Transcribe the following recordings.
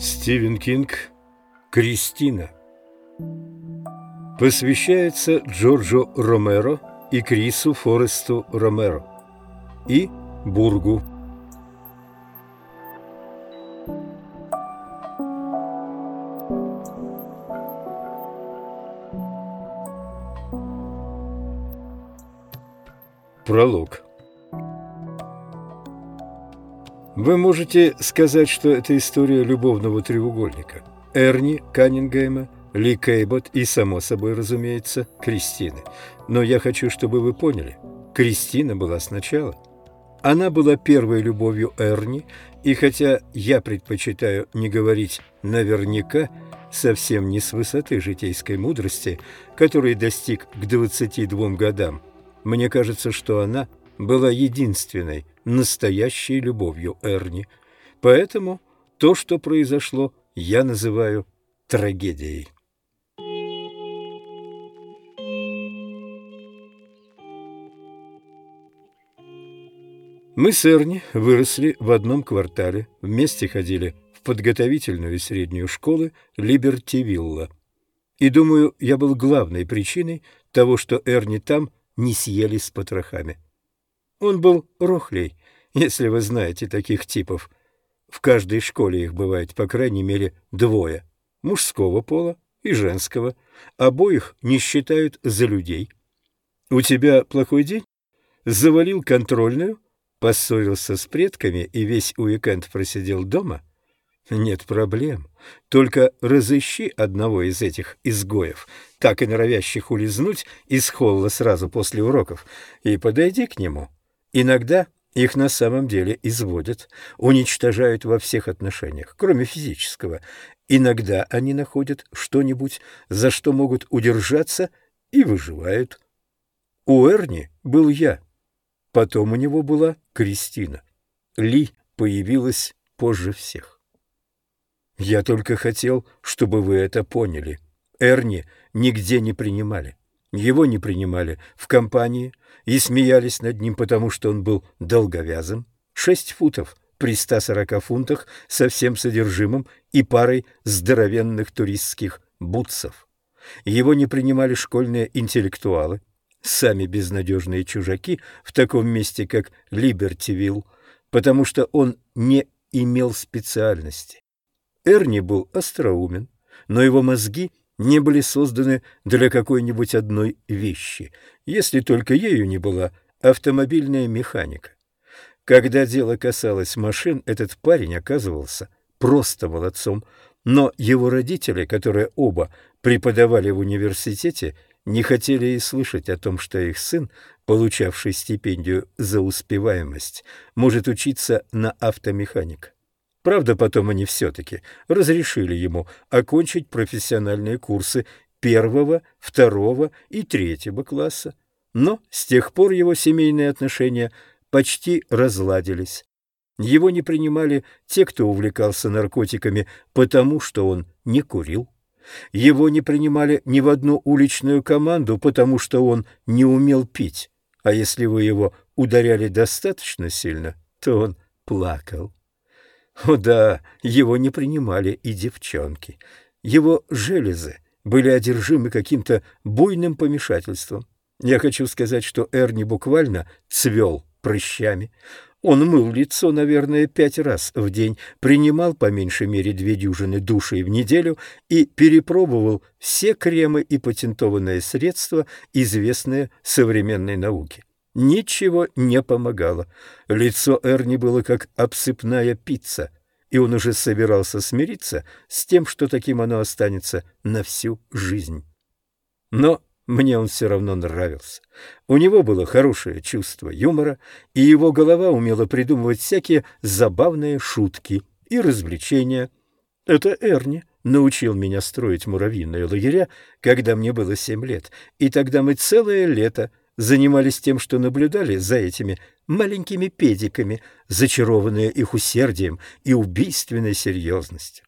Стивен Кинг «Кристина» посвящается Джорджу Ромеро и Крису Форесту Ромеро и Бургу. Пролог Вы можете сказать, что это история любовного треугольника. Эрни Каннингейма, Ли Кейбот и, само собой разумеется, Кристины. Но я хочу, чтобы вы поняли, Кристина была сначала. Она была первой любовью Эрни, и хотя я предпочитаю не говорить «наверняка», совсем не с высоты житейской мудрости, которой достиг к 22 годам, мне кажется, что она была единственной, настоящей любовью Эрни. Поэтому то, что произошло, я называю трагедией. Мы с Эрни выросли в одном квартале, вместе ходили в подготовительную среднюю школы Либертивилла. И, думаю, я был главной причиной того, что Эрни там не съели с потрохами. Он был рохлей, если вы знаете таких типов. В каждой школе их бывает по крайней мере двое – мужского пола и женского. Обоих не считают за людей. У тебя плохой день? Завалил контрольную? Поссорился с предками и весь уикенд просидел дома? Нет проблем. Только разыщи одного из этих изгоев, так и норовящих улизнуть из холла сразу после уроков, и подойди к нему – Иногда их на самом деле изводят, уничтожают во всех отношениях, кроме физического. Иногда они находят что-нибудь, за что могут удержаться, и выживают. У Эрни был я. Потом у него была Кристина. Ли появилась позже всех. Я только хотел, чтобы вы это поняли. Эрни нигде не принимали. Его не принимали в компании и смеялись над ним, потому что он был долговязым, шесть футов при 140 фунтах со всем содержимым и парой здоровенных туристских бутсов. Его не принимали школьные интеллектуалы, сами безнадежные чужаки в таком месте, как Либертивилл, потому что он не имел специальности. Эрни был остроумен, но его мозги не были созданы для какой-нибудь одной вещи, если только ею не была автомобильная механика. Когда дело касалось машин, этот парень оказывался просто молодцом, но его родители, которые оба преподавали в университете, не хотели и слышать о том, что их сын, получавший стипендию за успеваемость, может учиться на автомеханика. Правда, потом они все-таки разрешили ему окончить профессиональные курсы первого, второго и третьего класса. Но с тех пор его семейные отношения почти разладились. Его не принимали те, кто увлекался наркотиками, потому что он не курил. Его не принимали ни в одну уличную команду, потому что он не умел пить. А если вы его ударяли достаточно сильно, то он плакал. О да, его не принимали и девчонки. Его железы были одержимы каким-то буйным помешательством. Я хочу сказать, что Эрни буквально цвел прыщами. Он мыл лицо, наверное, пять раз в день, принимал по меньшей мере две дюжины душей в неделю и перепробовал все кремы и патентованные средства, известные современной науке. Ничего не помогало. Лицо Эрни было как обсыпная пицца, и он уже собирался смириться с тем, что таким оно останется на всю жизнь. Но мне он все равно нравился. У него было хорошее чувство юмора, и его голова умела придумывать всякие забавные шутки и развлечения. Это Эрни научил меня строить муравьиные лагеря, когда мне было семь лет, и тогда мы целое лето занимались тем, что наблюдали за этими маленькими педиками, зачарованные их усердием и убийственной серьезностью.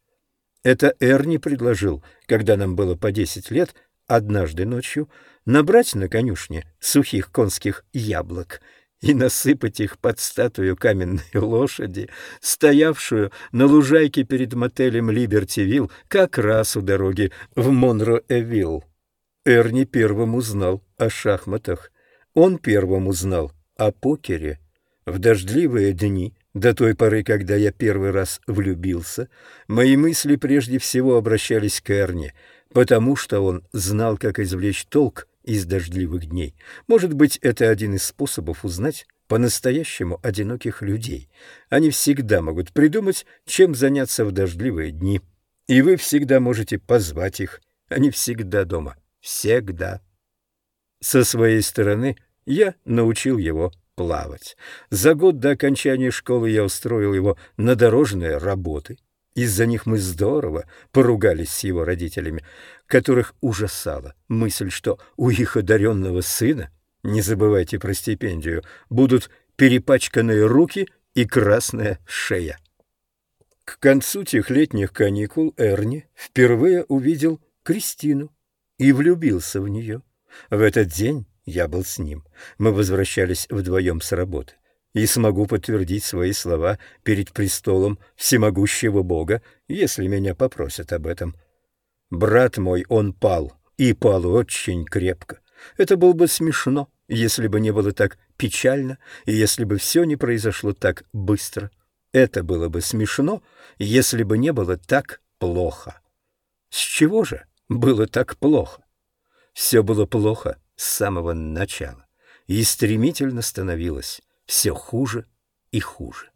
Это Эрни предложил, когда нам было по десять лет, однажды ночью, набрать на конюшне сухих конских яблок и насыпать их под статую каменной лошади, стоявшую на лужайке перед мотелем Либертивилл, как раз у дороги в Монро-Эвилл. Эрни первым узнал о шахматах. Он первым узнал о покере. В дождливые дни, до той поры, когда я первый раз влюбился, мои мысли прежде всего обращались к Эрни, потому что он знал, как извлечь толк из дождливых дней. Может быть, это один из способов узнать по-настоящему одиноких людей. Они всегда могут придумать, чем заняться в дождливые дни. И вы всегда можете позвать их. Они всегда дома. Всегда. Со своей стороны я научил его плавать. За год до окончания школы я устроил его на дорожные работы. Из-за них мы здорово поругались с его родителями, которых ужасала мысль, что у их одаренного сына, не забывайте про стипендию, будут перепачканные руки и красная шея. К концу тех летних каникул Эрни впервые увидел Кристину и влюбился в нее. В этот день я был с ним. Мы возвращались вдвоем с работы и смогу подтвердить свои слова перед престолом всемогущего Бога, если меня попросят об этом. Брат мой, он пал, и пал очень крепко. Это было бы смешно, если бы не было так печально, и если бы все не произошло так быстро. Это было бы смешно, если бы не было так плохо. С чего же было так плохо? Все было плохо с самого начала и стремительно становилось все хуже и хуже.